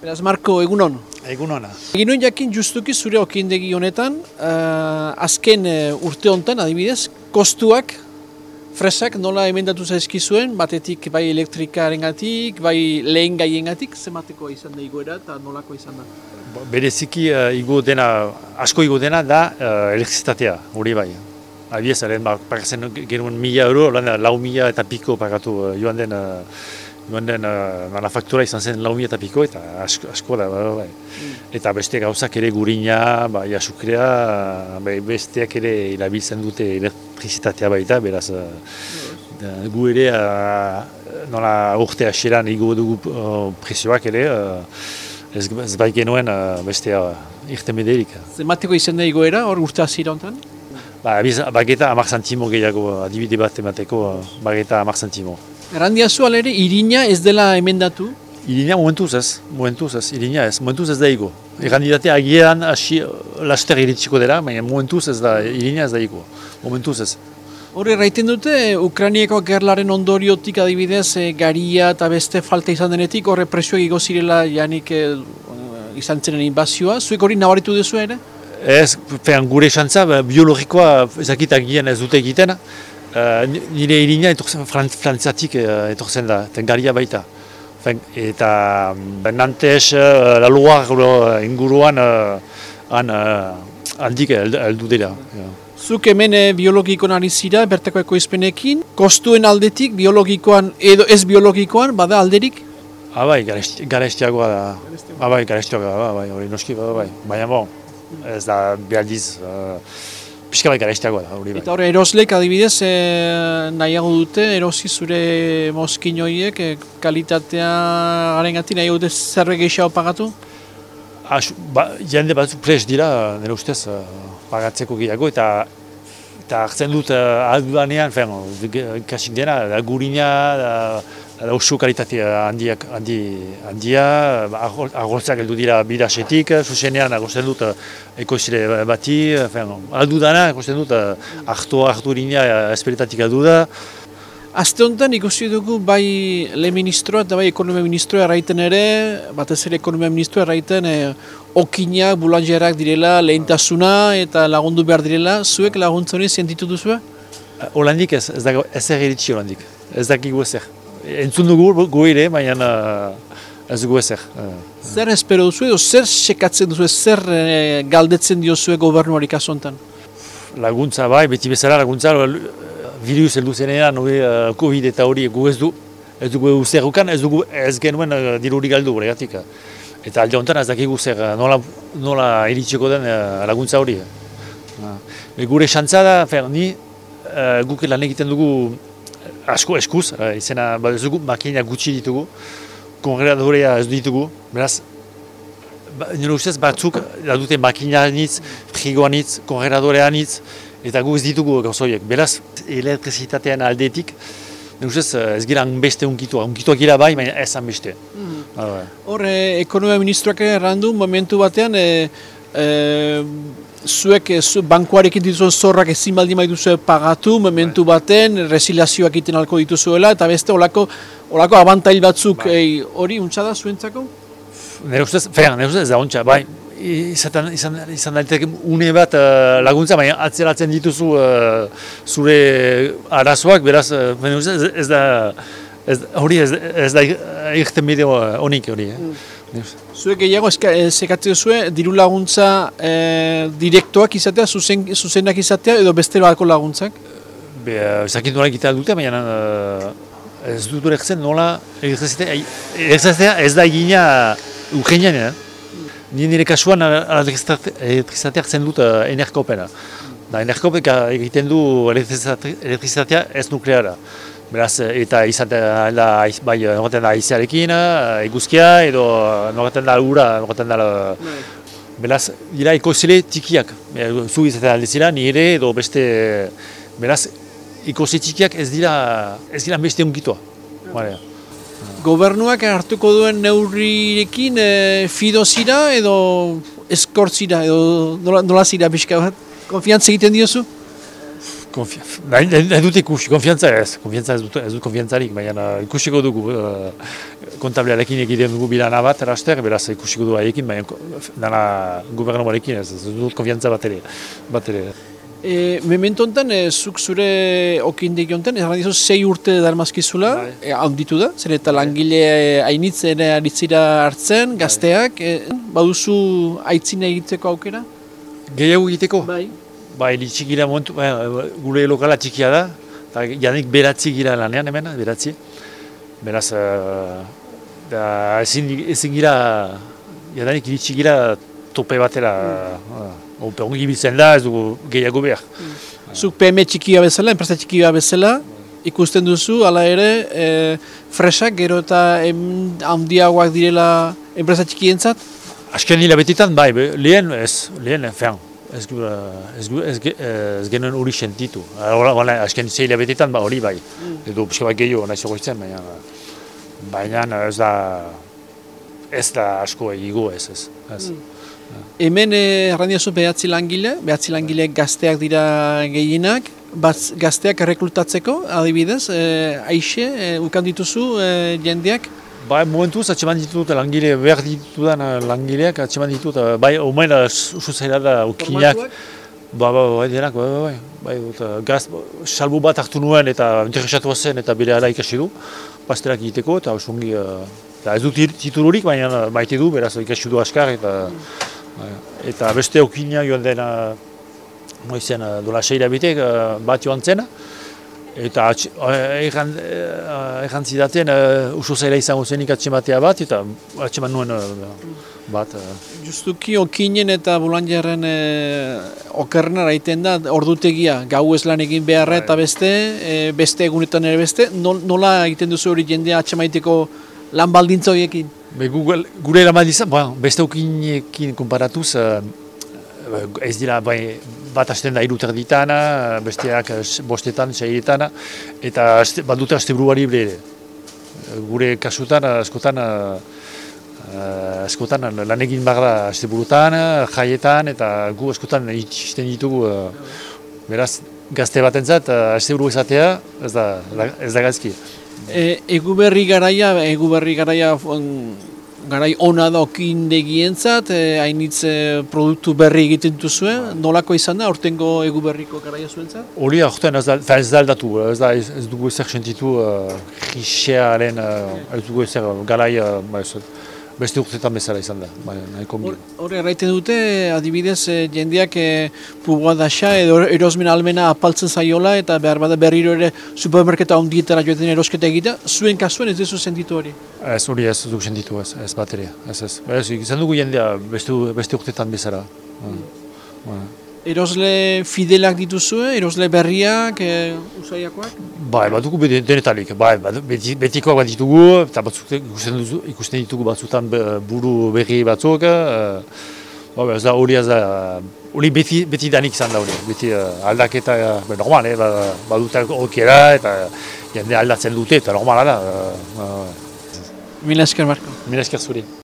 Beraz, Marko, egunon. Egun hona. Egin jakin justuki zure okindegi honetan, uh, azken uh, urte honetan, adibidez, kostuak, fresak nola emendatu zaizkizuen, batetik bai elektrikaren gatik, bai lehen gaien gatik, zemateko izan da igoera eta nolako izan da? Bereziki uh, igo dena, asko igo dena da uh, elektrizitatea, hori bai. Abiez, eren, ba, pagazen genuen mila euro, lan lau mila eta piko pagatu uh, joan den, uh, joan den uh, manufaktura izan zen lau eta piko, eta asko, asko da, bai, bai. Eta beste gauzak ere gurina, ba, jasukrea, bai, besteak ere ilabiltzen dute elektrizitatea baita, beraz, uh, da, gu ere, uh, nola urte hasieran igo dugu uh, prezioak ere, uh, ez, ez bai genuen uh, beste uh, irten bederik. Zemateko izan da igoera, hor urte hasiera honetan? Ba, bageta amak zantimo gehiago, adibide bat emateko, bageta amak zantimo. Errandia zu alere, irina ez dela emendatu? Irina momentuz ez, momentuz ez, irina ez, momentuz ez da igo. Errandidate agian hasi laster iritsiko dela, baina momentuz ez da, irina ez da igo, momentuz ez. Hor erraiten dute, Ukrainiako gerlaren ondoriotik adibidez, e, garia eta beste falta izan denetik, horre presioak igo zirela janik e, izan zenen inbazioa. Zuek hori nabaritu duzu ere? Ez, fean, gure xantza, ba, biologikoa ezakit agian ez dute egiten, uh, nire irina etorzen, frantzatik uh, etorzen da, ten garia baita. Fen, eta um, Nantes, uh, la Loire inguruan, uh, han, uh, handik heldu dela. Ja. Zuk hemen e, biologikoan ari zira, bertako ekoizpenekin, kostuen aldetik, biologikoan edo ez biologikoan, bada alderik? Abai, garestiagoa da. Abai, garestiagoa da, bai, hori noski, bai, baina bon, ez da behaldiz, uh, pixka bai garestiagoa da, hori bai. Eta hori eroslek adibidez, e, nahiago dute, erosi zure mozkin horiek, e, kalitatea garen gati, nahiago dute zerre gehiago pagatu? As, ba, jende batzuk pres dira, nire ustez, uh, pagatzeko gehiago, eta eta hartzen dut uh, aldudanean, kasik dena, da gurina, da, oso kalitatea handiak, handi, handia, agortzak heldu dira bidasetik, zuzenean agortzen dut uh, ekoizile bati, aldudana, agortzen dut uh, hartu hartu rina esperitatik aldu da. Azte honetan ikusi dugu bai le ministroa eta bai ekonomia ministroa erraiten ere, batez ere ekonomia ministroa erraiten e, okinak, bulanjerak direla, lehentasuna eta lagundu behar direla, zuek laguntza hori zientitu duzu? Holandik ez, ez dago ez egiritxi holandik, ez dakik ezer. Entzun dugu gu ere, baina ez dugu ezer. Zer espero duzu edo zer sekatzen duzu, zer e, galdetzen diozu gobernuari kaso honetan? Laguntza bai, beti bezala laguntza, virus heldu zenean, uh, COVID eta hori gu ez du, ez dugu zerrukan, ez dugu ez genuen uh, diruri galdu horregatik. Eta alde honetan ez dakigu zer, nola, nola iritsiko den uh, laguntza hori. Uh, gure xantza da, fer, ni uh, guk lan egiten dugu asko eskuz, uh, izena, ba, ez dugu makina gutxi ditugu, kongregadorea ez ditugu, beraz, ba, nire ustez batzuk da dute makina nitz, frigoa nitz, kongregadorea nitz, eta gu ez ditugu gauzoiek. Beraz, elektrizitatean aldetik, Nusez, ez gira beste unkitua, unkituak gira bai, baina ez beste. Mm. Hor, eh, ekonomia ministroak errandu, momentu batean, e, e, zuek e, zu, bankuarekin dituzuen zorrak ezin baldin duzu pagatu, momentu baten, resilazioak iten alko dituzuela, eta beste olako, olako abantail batzuk, hori bai. untsa da zuentzako? Nire ustez, fer, nire ustez da untsa, bai, izan, izan, izan daiteke une bat uh, laguntza, baina atzeratzen dituzu uh, zure arazoak, beraz, uh, ez, ez da, ez, hori ez, ez da irten bideo honik hori. Eh? Mm. Zuek gehiago zekatzen zuen, diru laguntza eh, direktoak izatea, zuzen, zuzenak izatea, edo beste batko laguntzak? Be, ezakit nola egitea dute, baina ez dut horretzen nola elektrizitatea ez da egina Ukrainian, eh? Ni nire kasuan elektrizitatea zen dut uh. Da, enerkopek egiten du elektrizitatea ez nukleara. Beraz, eta izatea da, bai, noraten da aizearekin, eguzkia, edo noraten da ura, noraten da... Beraz, dira ikozile tikiak. Zu izatea aldezila, nire edo beste... Beraz, ikozile tikiak ez dira, ez dira beste unkitoa. Vale. Gobernuak hartuko duen neurrirekin e, fido zira edo eskort zira edo nola, nola zira pixka bat? Konfiantza egiten diozu? Konfi... Nahi, nahi dut ikusi, konfiantza ez, konfiantza ez dut, ez dut konfiantzarik, baina uh, ikusiko dugu, uh, kontablearekin egiten dugu bilana bat, eraster, beraz ikusiko dugu haiekin, baina dana gubernuarekin ez, ez dut konfiantza bat ere. Bat ere. E, memento honetan, e, zuk zure okindegi honetan, erran dizu, sei urte darmazkizula, Bai. e, handitu da, zer eta langile hainitzen aritzira hartzen, gazteak, e, baduzu aitzina egiteko aukera? Gehiago egiteko? Bai. Bai, txigira momentu, bai, gure lokala txikia da, eta janik beratzi gira lanean hemen, beratzi. Beraz, uh, da, ezin, ezin gira, jadanik iritsi gira tope batera, mm. uh, ongi biltzen da, ez dugu gehiago behar. Zuk PM txikia bezala, enpresa txikia bezala, ikusten duzu, hala ere, e, fresak gero eta handiagoak direla enpresa txikientzat? Azken hilabetetan, bai, lehen ez, lehen, fean, ez, ez, ez, ez genuen hori sentitu. Hora, bala, azken zei hilabetetan, ba, hori bai, edo pixka bat gehiago nahi zogoitzen, baina, baina ez da, ez da asko egigo ez, ez. ez. Hemen eh, erran diozu behatzi langile, behatzi langile gazteak dira gehienak, batz, gazteak erreklutatzeko, adibidez, e, aixe, e, ukan dituzu e, jendeak, Bai, momentuz, atxeman ditut langile, behar ditudan eh, langileak, atxeman ditut, eh, bai, omen, usu zaila da, ukinak, Ba, ba, bai, denak, bai, bai, bai, bai, dut, uh, gaz, salbu bat hartu nuen eta interesatu zen eta bere ala ikasi du, pasterak egiteko eta osungi, uh, eta ez dut titulurik, baina maite du, beraz ikasi du askar eta, bai, eta beste okina joan dena, moizen, uh, dola seira bitek, bat joan zena, eta eh, eh, erran zidaten uh, uso zaila izango zenik atxematea bat, eta atxeman nuen uh, bat. Uh, Justuki okinen eta bulanjaren e, okerren araiten da ordutegia, gau ez lan egin beharra eta beste, e, beste egunetan ere beste, Nol- nola egiten duzu hori jendea atxemaiteko lan baldintza horiekin? Be, Google, gure eraman izan, ba, beste aukinekin konparatuz, ez dira bai, bat hasten da irut erditana, besteak eh, bostetan, seietan, eta aste, bat dute aste buruari ere. Gure kasutan, askotan, uh, askotan lan egin behar da aste burutan, jaietan, eta gu askotan itxisten ditugu, uh, beraz, gazte batentzat, aste buru izatea, ez da, ez da gazki. E, egu berri garaia, egu berri garaia mm, garai ona da okindegientzat, e, hainitz e, produktu berri egiten duzue, nolako izan da, ortengo egu berriko garaia zuentzat? Hori aurten ez da, ez da ez, da, ez, ez dugu ezer sentitu uh, krisiaren, uh, ez dugu ezer garai, uh, ba, beste urtetan bezala izan da, ba, nahiko ongi. Hor erraiten dute, adibidez, e, jendeak e, pugua dasa edo erosmen almena apaltzen zaiola eta behar bada berriro ere supermerketa ondietara joaten erosketa egitea, zuen kasuen ez duzu sentitu hori. Ez hori ez dugu sentitu ez, ez bat ere, ez ez. Ez, izan dugu jendea beste, beste urtetan bezala. Mm. Ba. Erosle fidelak dituzue, erosle berriak, e, usaiakoak? Bai, bat dugu bete- denetarik, bat, beti, betikoak bat ditugu, eta batzuk ikusten, duzu, ikusten ditugu batzutan buru berri batzuk, uh, ba, ez da hori ez da, hori beti, beti danik izan da hori, beti uh, aldaketa, uh, normal, eh, ba, badute okera eta jende aldatzen dute, eta normala da. Uh, uh, Mila esker, Marko. Mila esker zuri.